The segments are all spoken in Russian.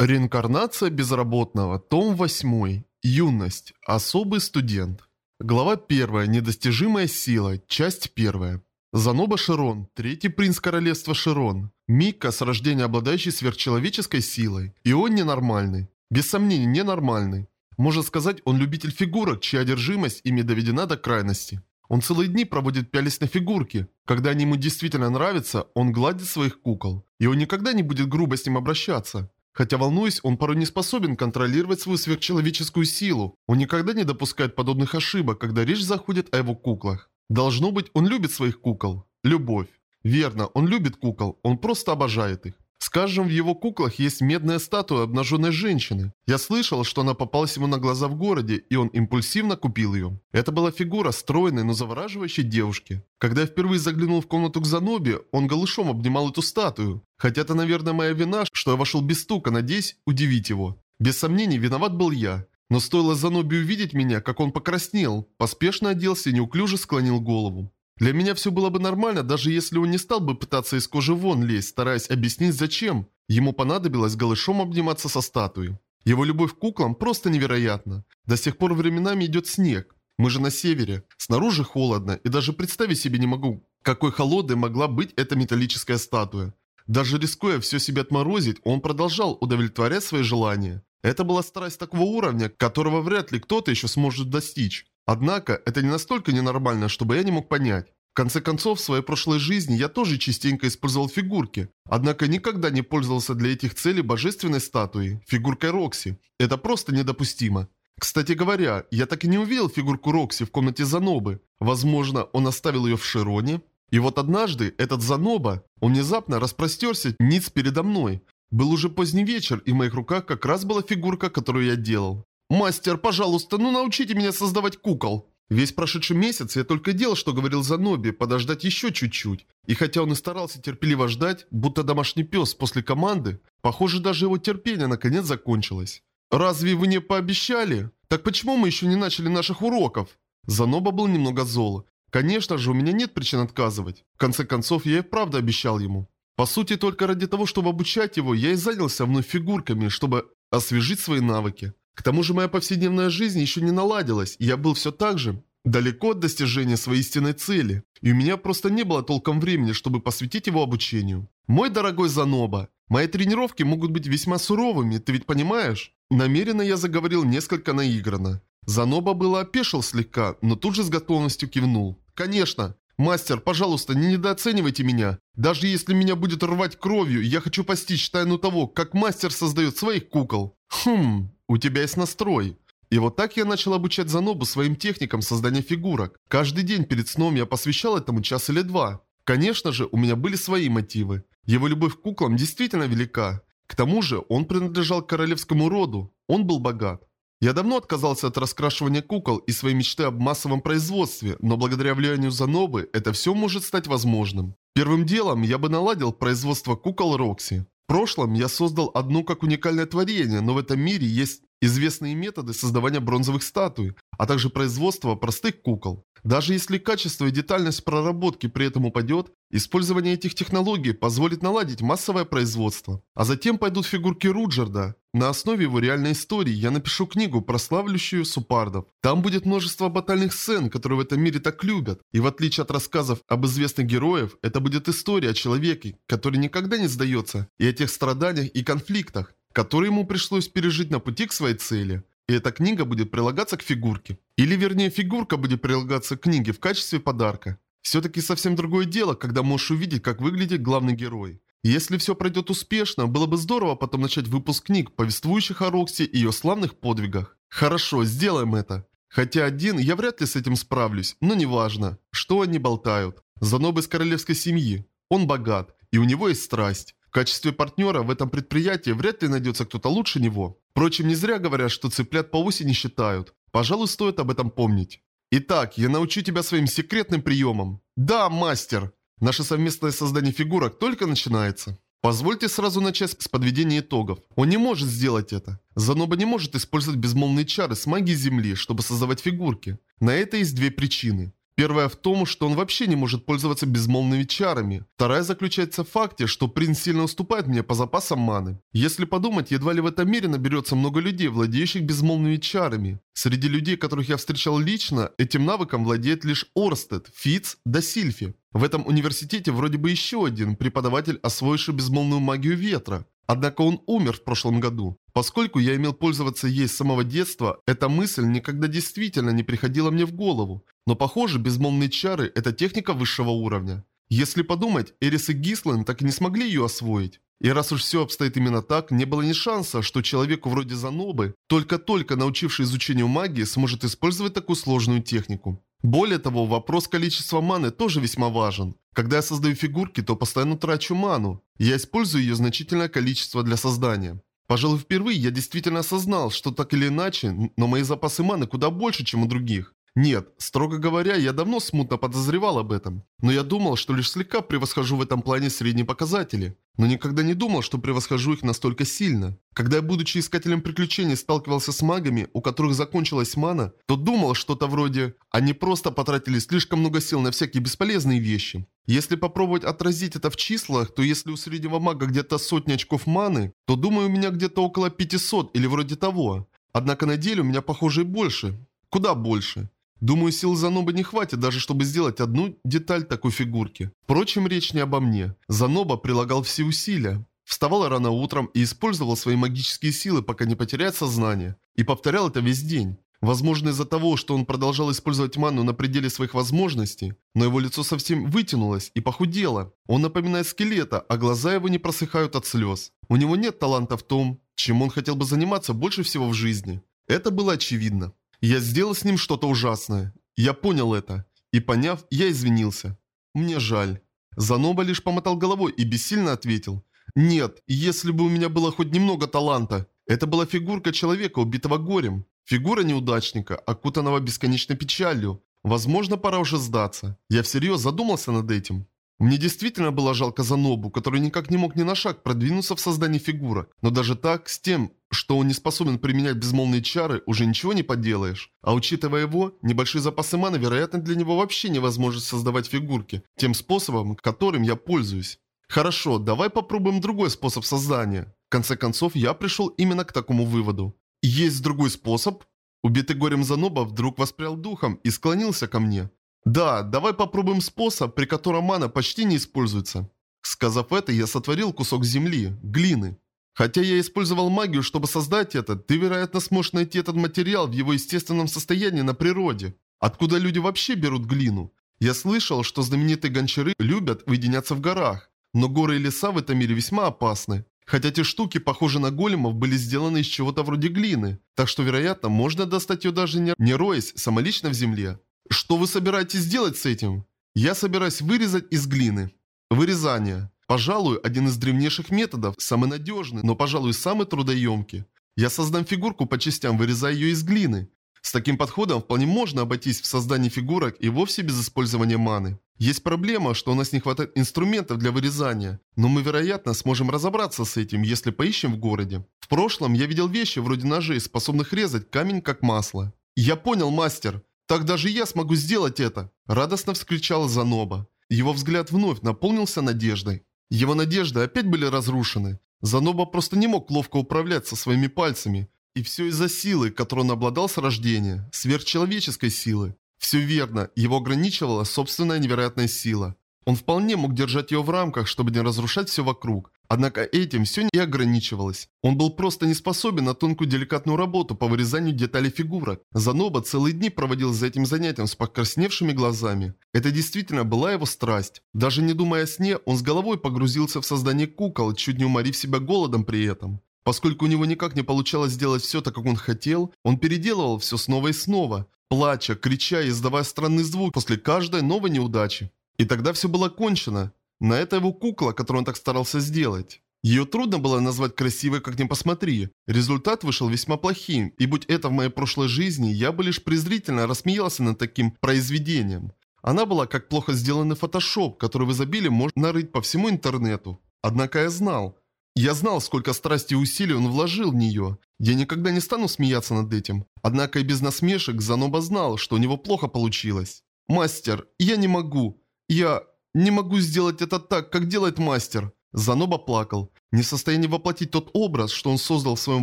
Реинкарнация безработного. Том 8. Юность. Особый студент. Глава 1. Недостижимая сила. Часть 1. Заноба Широн. Третий принц королевства Широн. Мика с рождения обладающий сверхчеловеческой силой. И он ненормальный. Без сомнений, ненормальный. Можно сказать, он любитель фигурок, чья одержимость ими доведена до крайности. Он целые дни проводит пялись на фигурки. Когда они ему действительно нравятся, он гладит своих кукол. И он никогда не будет грубо с ним обращаться. Хотя волнуясь, он порой не способен контролировать свою сверхчеловеческую силу. Он никогда не допускает подобных ошибок, когда речь заходит о его куклах. Должно быть, он любит своих кукол. Любовь. Верно, он любит кукол, он просто обожает их. Скажем, в его куклах есть медная статуя обнаженной женщины. Я слышал, что она попалась ему на глаза в городе, и он импульсивно купил ее. Это была фигура стройной, но завораживающей девушки. Когда я впервые заглянул в комнату к Занобе, он голышом обнимал эту статую. Хотя это, наверное, моя вина, что я вошел без стука, надеясь удивить его. Без сомнений, виноват был я. Но стоило Заноби увидеть меня, как он покраснел, поспешно оделся и неуклюже склонил голову. Для меня все было бы нормально, даже если он не стал бы пытаться из кожи вон лезть, стараясь объяснить зачем. Ему понадобилось голышом обниматься со статуей. Его любовь к куклам просто невероятна. До сих пор временами идет снег. Мы же на севере. Снаружи холодно, и даже представить себе не могу, какой холодной могла быть эта металлическая статуя. Даже рискуя все себе отморозить, он продолжал удовлетворять свои желания. Это была страсть такого уровня, которого вряд ли кто-то еще сможет достичь. Однако, это не настолько ненормально, чтобы я не мог понять. В конце концов, в своей прошлой жизни я тоже частенько использовал фигурки, однако никогда не пользовался для этих целей божественной статуей, фигуркой Рокси. Это просто недопустимо. Кстати говоря, я так и не увидел фигурку Рокси в комнате Занобы. Возможно, он оставил ее в Широне? И вот однажды этот Заноба, он внезапно распростерся ниц передо мной. Был уже поздний вечер, и в моих руках как раз была фигурка, которую я делал. «Мастер, пожалуйста, ну научите меня создавать кукол!» Весь прошедший месяц я только делал, что говорил Заноби, подождать еще чуть-чуть. И хотя он и старался терпеливо ждать, будто домашний пес после команды, похоже, даже его терпение наконец закончилось. «Разве вы не пообещали? Так почему мы еще не начали наших уроков?» Заноба был немного зол. Конечно же, у меня нет причин отказывать. В конце концов, я и правда обещал ему. По сути, только ради того, чтобы обучать его, я и занялся вновь фигурками, чтобы освежить свои навыки. К тому же моя повседневная жизнь еще не наладилась, и я был все так же далеко от достижения своей истинной цели, и у меня просто не было толком времени, чтобы посвятить его обучению. Мой дорогой Заноба, мои тренировки могут быть весьма суровыми, ты ведь понимаешь? Намеренно я заговорил несколько наигранно. Заноба было опешил слегка, но тут же с готовностью кивнул. «Конечно! Мастер, пожалуйста, не недооценивайте меня. Даже если меня будет рвать кровью, я хочу постичь тайну того, как мастер создает своих кукол. Хм, у тебя есть настрой. И вот так я начал обучать Занобу своим техникам создания фигурок. Каждый день перед сном я посвящал этому час или два. Конечно же, у меня были свои мотивы. Его любовь к куклам действительно велика. К тому же, он принадлежал к королевскому роду. Он был богат. Я давно отказался от раскрашивания кукол и своей мечты об массовом производстве, но благодаря влиянию Занобы это все может стать возможным. Первым делом я бы наладил производство кукол Рокси. В прошлом я создал одну как уникальное творение, но в этом мире есть известные методы создавания бронзовых статуй, а также производства простых кукол. Даже если качество и детальность проработки при этом упадет, использование этих технологий позволит наладить массовое производство. А затем пойдут фигурки Руджерда. На основе его реальной истории я напишу книгу, прославляющую супардов. Там будет множество батальных сцен, которые в этом мире так любят. И в отличие от рассказов об известных героях, это будет история о человеке, который никогда не сдается, и о тех страданиях и конфликтах, которые ему пришлось пережить на пути к своей цели. И эта книга будет прилагаться к фигурке. Или вернее фигурка будет прилагаться к книге в качестве подарка. Все-таки совсем другое дело, когда можешь увидеть, как выглядит главный герой. Если все пройдет успешно, было бы здорово потом начать выпуск книг, повествующих о Рокси и ее славных подвигах. Хорошо, сделаем это. Хотя один я вряд ли с этим справлюсь, но неважно, что они болтают. Заноб из королевской семьи. Он богат, и у него есть страсть. В качестве партнера в этом предприятии вряд ли найдется кто-то лучше него. Впрочем, не зря говорят, что цыплят по осени считают. Пожалуй, стоит об этом помнить. Итак, я научу тебя своим секретным приемам. Да, мастер! Наше совместное создание фигурок только начинается. Позвольте сразу начать с подведения итогов. Он не может сделать это. Заноба не может использовать безмолвные чары с магией Земли, чтобы создавать фигурки. На это есть две причины. Первая в том, что он вообще не может пользоваться безмолвными чарами. Вторая заключается в факте, что принц сильно уступает мне по запасам маны. Если подумать, едва ли в этом мире наберется много людей, владеющих безмолвными чарами. Среди людей, которых я встречал лично, этим навыком владеет лишь Орстед, Фиц да Сильфи. В этом университете вроде бы еще один преподаватель, освоивший безмолвную магию ветра. Однако он умер в прошлом году. Поскольку я имел пользоваться ей с самого детства, эта мысль никогда действительно не приходила мне в голову. Но похоже, безмолвные чары – это техника высшего уровня. Если подумать, Эрис и Гислен так и не смогли ее освоить. И раз уж все обстоит именно так, не было ни шанса, что человеку вроде Занобы, только-только научивший изучению магии, сможет использовать такую сложную технику. Более того, вопрос количества маны тоже весьма важен. Когда я создаю фигурки, то постоянно трачу ману. Я использую ее значительное количество для создания. Пожалуй, впервые я действительно осознал, что так или иначе, но мои запасы маны куда больше, чем у других. Нет, строго говоря, я давно смутно подозревал об этом. Но я думал, что лишь слегка превосхожу в этом плане средние показатели. Но никогда не думал, что превосхожу их настолько сильно. Когда я, будучи искателем приключений, сталкивался с магами, у которых закончилась мана, то думал что-то вроде «они просто потратили слишком много сил на всякие бесполезные вещи». Если попробовать отразить это в числах, то если у среднего мага где-то сотни очков маны, то думаю у меня где-то около 500 или вроде того. Однако на деле у меня похоже и больше. Куда больше. Думаю, сил Занобы не хватит даже, чтобы сделать одну деталь такой фигурки. Впрочем, речь не обо мне. Заноба прилагал все усилия. Вставал рано утром и использовал свои магические силы, пока не потеряет сознание. И повторял это весь день. Возможно из-за того, что он продолжал использовать ману на пределе своих возможностей, но его лицо совсем вытянулось и похудело. Он напоминает скелета, а глаза его не просыхают от слез. У него нет таланта в том, чем он хотел бы заниматься больше всего в жизни. Это было очевидно. Я сделал с ним что-то ужасное. Я понял это. И поняв, я извинился. Мне жаль. Заноба лишь помотал головой и бессильно ответил. Нет, если бы у меня было хоть немного таланта. Это была фигурка человека, убитого горем. Фигура неудачника, окутанного бесконечной печалью. Возможно, пора уже сдаться. Я всерьез задумался над этим. Мне действительно было жалко Занобу, который никак не мог ни на шаг продвинуться в создании фигурок. Но даже так, с тем, что он не способен применять безмолвные чары, уже ничего не поделаешь. А учитывая его, небольшие запасы маны, вероятно, для него вообще невозможно создавать фигурки, тем способом, которым я пользуюсь. Хорошо, давай попробуем другой способ создания. В конце концов, я пришел именно к такому выводу. Есть другой способ? Убитый горем Заноба вдруг воспрял духом и склонился ко мне. Да, давай попробуем способ, при котором мана почти не используется. Сказав это, я сотворил кусок земли, глины. Хотя я использовал магию, чтобы создать это, ты, вероятно, сможешь найти этот материал в его естественном состоянии на природе. Откуда люди вообще берут глину? Я слышал, что знаменитые гончары любят уединяться в горах, но горы и леса в этом мире весьма опасны. Хотя те штуки, похожие на големов, были сделаны из чего-то вроде глины, так что, вероятно, можно достать ее даже не, не роясь самолично в земле. Что вы собираетесь делать с этим? Я собираюсь вырезать из глины. Вырезание. Пожалуй, один из древнейших методов, самый надежный, но, пожалуй, самый трудоемкий. Я создам фигурку по частям, вырезая ее из глины. С таким подходом вполне можно обойтись в создании фигурок и вовсе без использования маны. Есть проблема, что у нас не хватает инструментов для вырезания, но мы, вероятно, сможем разобраться с этим, если поищем в городе. В прошлом я видел вещи вроде ножей, способных резать камень как масло. Я понял, мастер. Так даже я смогу сделать это!» Радостно вскричал Заноба. Его взгляд вновь наполнился надеждой. Его надежды опять были разрушены. Заноба просто не мог ловко управлять со своими пальцами. И все из-за силы, которой он обладал с рождения. Сверхчеловеческой силы. Все верно, его ограничивала собственная невероятная сила. Он вполне мог держать ее в рамках, чтобы не разрушать все вокруг. Однако этим все не ограничивалось. Он был просто не способен на тонкую деликатную работу по вырезанию деталей фигурок. Заноба целые дни проводил за этим занятием с покрасневшими глазами. Это действительно была его страсть. Даже не думая о сне, он с головой погрузился в создание кукол, чуть не уморив себя голодом при этом. Поскольку у него никак не получалось сделать все так, как он хотел, он переделывал все снова и снова, плача, крича и издавая странный звук после каждой новой неудачи. И тогда все было кончено. На это его кукла, которую он так старался сделать. Ее трудно было назвать красивой, как ни посмотри. Результат вышел весьма плохим, и будь это в моей прошлой жизни, я бы лишь презрительно рассмеялся над таким произведением. Она была как плохо сделанный фотошоп, который в изобилии можно нарыть по всему интернету. Однако я знал. Я знал, сколько страсти и усилий он вложил в нее. Я никогда не стану смеяться над этим. Однако и без насмешек Заноба знал, что у него плохо получилось. «Мастер, я не могу. Я не могу сделать это так, как делает мастер». Заноба плакал. Не в состоянии воплотить тот образ, что он создал в своем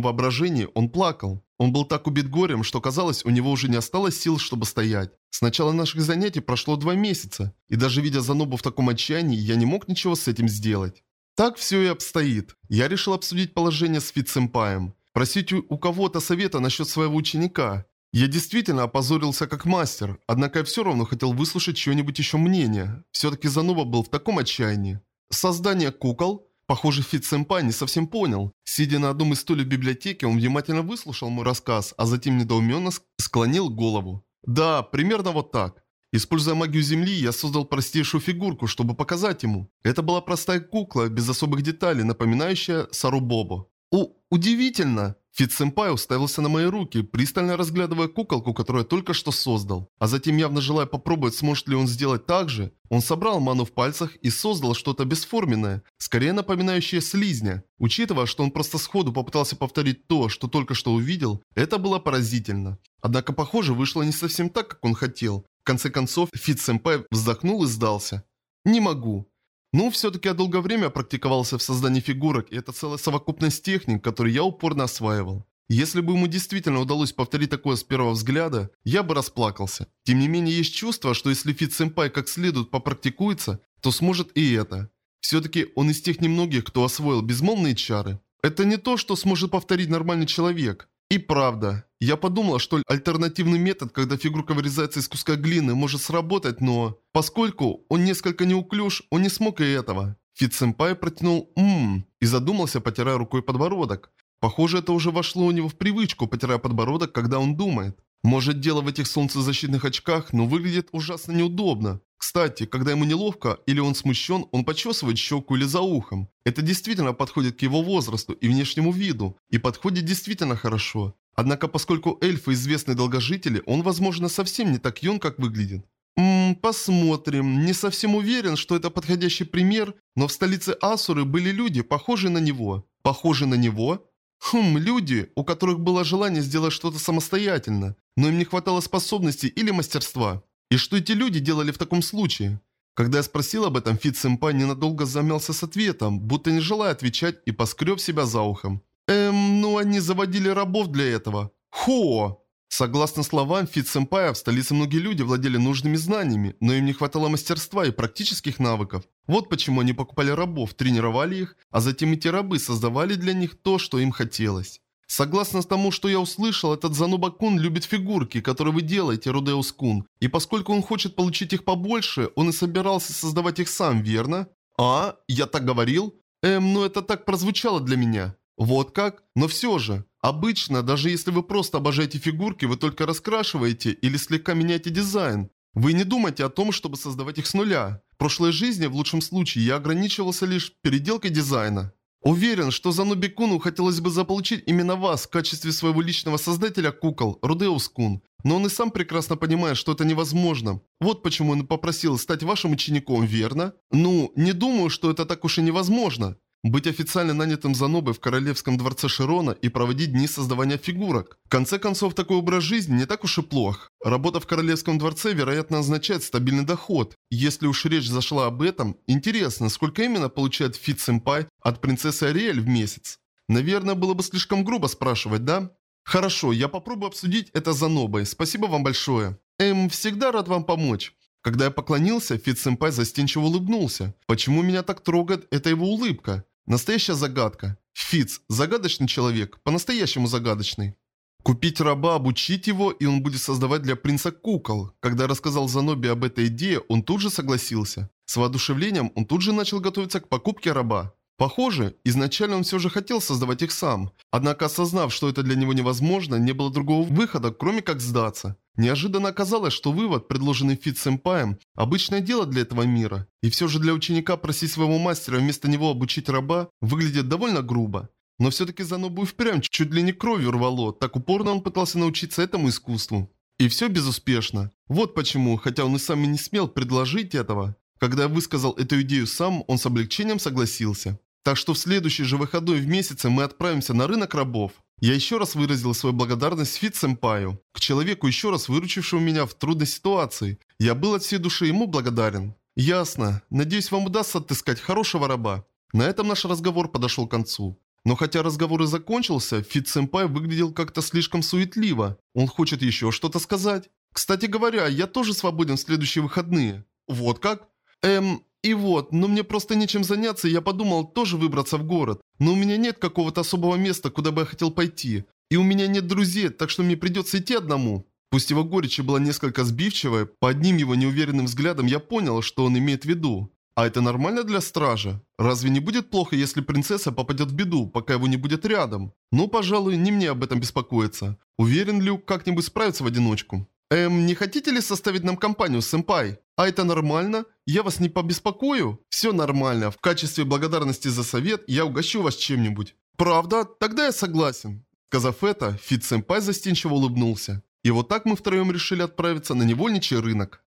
воображении, он плакал. Он был так убит горем, что казалось, у него уже не осталось сил, чтобы стоять. С начала наших занятий прошло два месяца, и даже видя Занобу в таком отчаянии, я не мог ничего с этим сделать. Так все и обстоит. Я решил обсудить положение с Фит-сэмпаем. Просить у кого-то совета насчет своего ученика. Я действительно опозорился как мастер, однако я все равно хотел выслушать чье-нибудь еще мнение. Все-таки Заноба был в таком отчаянии. Создание кукол? Похоже, Фит Сэмпай не совсем понял. Сидя на одном из стульев библиотеки, он внимательно выслушал мой рассказ, а затем недоуменно склонил голову. Да, примерно вот так. Используя магию Земли, я создал простейшую фигурку, чтобы показать ему. Это была простая кукла, без особых деталей, напоминающая сарубобо. У, удивительно! Фит-сэмпай уставился на мои руки, пристально разглядывая куколку, которую я только что создал. А затем, явно желая попробовать, сможет ли он сделать так же, он собрал ману в пальцах и создал что-то бесформенное, скорее напоминающее слизня. Учитывая, что он просто сходу попытался повторить то, что только что увидел, это было поразительно. Однако, похоже, вышло не совсем так, как он хотел. В конце концов, Фит-сэмпай вздохнул и сдался. «Не могу. Ну, все-таки я долгое время практиковался в создании фигурок, и это целая совокупность техник, которые я упорно осваивал. Если бы ему действительно удалось повторить такое с первого взгляда, я бы расплакался. Тем не менее, есть чувство, что если Фит-сэмпай как следует попрактикуется, то сможет и это. Все-таки он из тех немногих, кто освоил безмолвные чары. Это не то, что сможет повторить нормальный человек. И правда, я подумала, что альтернативный метод, когда фигурка вырезается из куска глины, может сработать, но... Поскольку он несколько неуклюж, он не смог и этого. Фит-сэмпай протянул «ммм» и задумался, потирая рукой подбородок. Похоже, это уже вошло у него в привычку, потирая подбородок, когда он думает. Может, дело в этих солнцезащитных очках, но выглядит ужасно неудобно. Кстати, когда ему неловко или он смущен, он почесывает щеку или за ухом. Это действительно подходит к его возрасту и внешнему виду, и подходит действительно хорошо. Однако, поскольку эльфы известные долгожители, он, возможно, совсем не так юн, как выглядит. Ммм, посмотрим. Не совсем уверен, что это подходящий пример, но в столице Асуры были люди, похожие на него. Похожие на него? Хм, люди, у которых было желание сделать что-то самостоятельно, но им не хватало способностей или мастерства. И что эти люди делали в таком случае? Когда я спросил об этом, Фит Сэмпай ненадолго замялся с ответом, будто не желая отвечать и поскреб себя за ухом. Эм, ну они заводили рабов для этого. Хо! Согласно словам Фит Сэмпая, в столице многие люди владели нужными знаниями, но им не хватало мастерства и практических навыков. Вот почему они покупали рабов, тренировали их, а затем эти рабы создавали для них то, что им хотелось. Согласно тому, что я услышал, этот Зануба-кун любит фигурки, которые вы делаете, Рудеус-кун. И поскольку он хочет получить их побольше, он и собирался создавать их сам, верно? А, я так говорил? Эм, ну это так прозвучало для меня. Вот как? Но все же, обычно, даже если вы просто обожаете фигурки, вы только раскрашиваете или слегка меняете дизайн. Вы не думаете о том, чтобы создавать их с нуля. В прошлой жизни, в лучшем случае, я ограничивался лишь переделкой дизайна. Уверен, что Зануби-куну хотелось бы заполучить именно вас в качестве своего личного создателя кукол, Рудеус-кун. Но он и сам прекрасно понимает, что это невозможно. Вот почему он попросил стать вашим учеником, верно? Ну, не думаю, что это так уж и невозможно. Быть официально нанятым Занобой в королевском дворце Широна и проводить дни создавания фигурок. В конце концов, такой образ жизни не так уж и плох. Работа в королевском дворце, вероятно, означает стабильный доход. Если уж речь зашла об этом, интересно, сколько именно получает Фит Сэмпай от принцессы Ариэль в месяц? Наверное, было бы слишком грубо спрашивать, да? Хорошо, я попробую обсудить это за Нобой. Спасибо вам большое. Эм, всегда рад вам помочь. Когда я поклонился, Фит Сэмпай застенчиво улыбнулся. Почему меня так трогает эта его улыбка? Настоящая загадка. Фиц – загадочный человек, по-настоящему загадочный. Купить раба, обучить его, и он будет создавать для принца кукол. Когда рассказал Заноби об этой идее, он тут же согласился. С воодушевлением он тут же начал готовиться к покупке раба. Похоже, изначально он все же хотел создавать их сам. Однако осознав, что это для него невозможно, не было другого выхода, кроме как сдаться. Неожиданно оказалось, что вывод, предложенный Фит Сэмпаем, обычное дело для этого мира. И все же для ученика просить своего мастера вместо него обучить раба выглядит довольно грубо. Но все-таки Занобу и впрямь чуть ли не кровью рвало, так упорно он пытался научиться этому искусству. И все безуспешно. Вот почему, хотя он и сам и не смел предложить этого. Когда я высказал эту идею сам, он с облегчением согласился. Так что в следующий же выходной в месяце мы отправимся на рынок рабов. Я еще раз выразил свою благодарность Фит-сэмпаю, к человеку, еще раз выручившему меня в трудной ситуации. Я был от всей души ему благодарен. Ясно. Надеюсь, вам удастся отыскать хорошего раба. На этом наш разговор подошел к концу. Но хотя разговор и закончился, Фит-сэмпай выглядел как-то слишком суетливо. Он хочет еще что-то сказать. Кстати говоря, я тоже свободен в следующие выходные. Вот как? Эм, и вот, но мне просто нечем заняться, я подумал тоже выбраться в город. Но у меня нет какого-то особого места, куда бы я хотел пойти. И у меня нет друзей, так что мне придется идти одному. Пусть его горечь была несколько сбивчивой, по одним его неуверенным взглядам я понял, что он имеет в виду. А это нормально для стража? Разве не будет плохо, если принцесса попадет в беду, пока его не будет рядом? Ну, пожалуй, не мне об этом беспокоиться. Уверен, Люк как-нибудь справится в одиночку. Эм, не хотите ли составить нам компанию, сэмпай? А это нормально? Я вас не побеспокою? Все нормально. В качестве благодарности за совет я угощу вас чем-нибудь. Правда? Тогда я согласен. Сказав это, Фит-сэмпай застенчиво улыбнулся. И вот так мы втроем решили отправиться на невольничий рынок.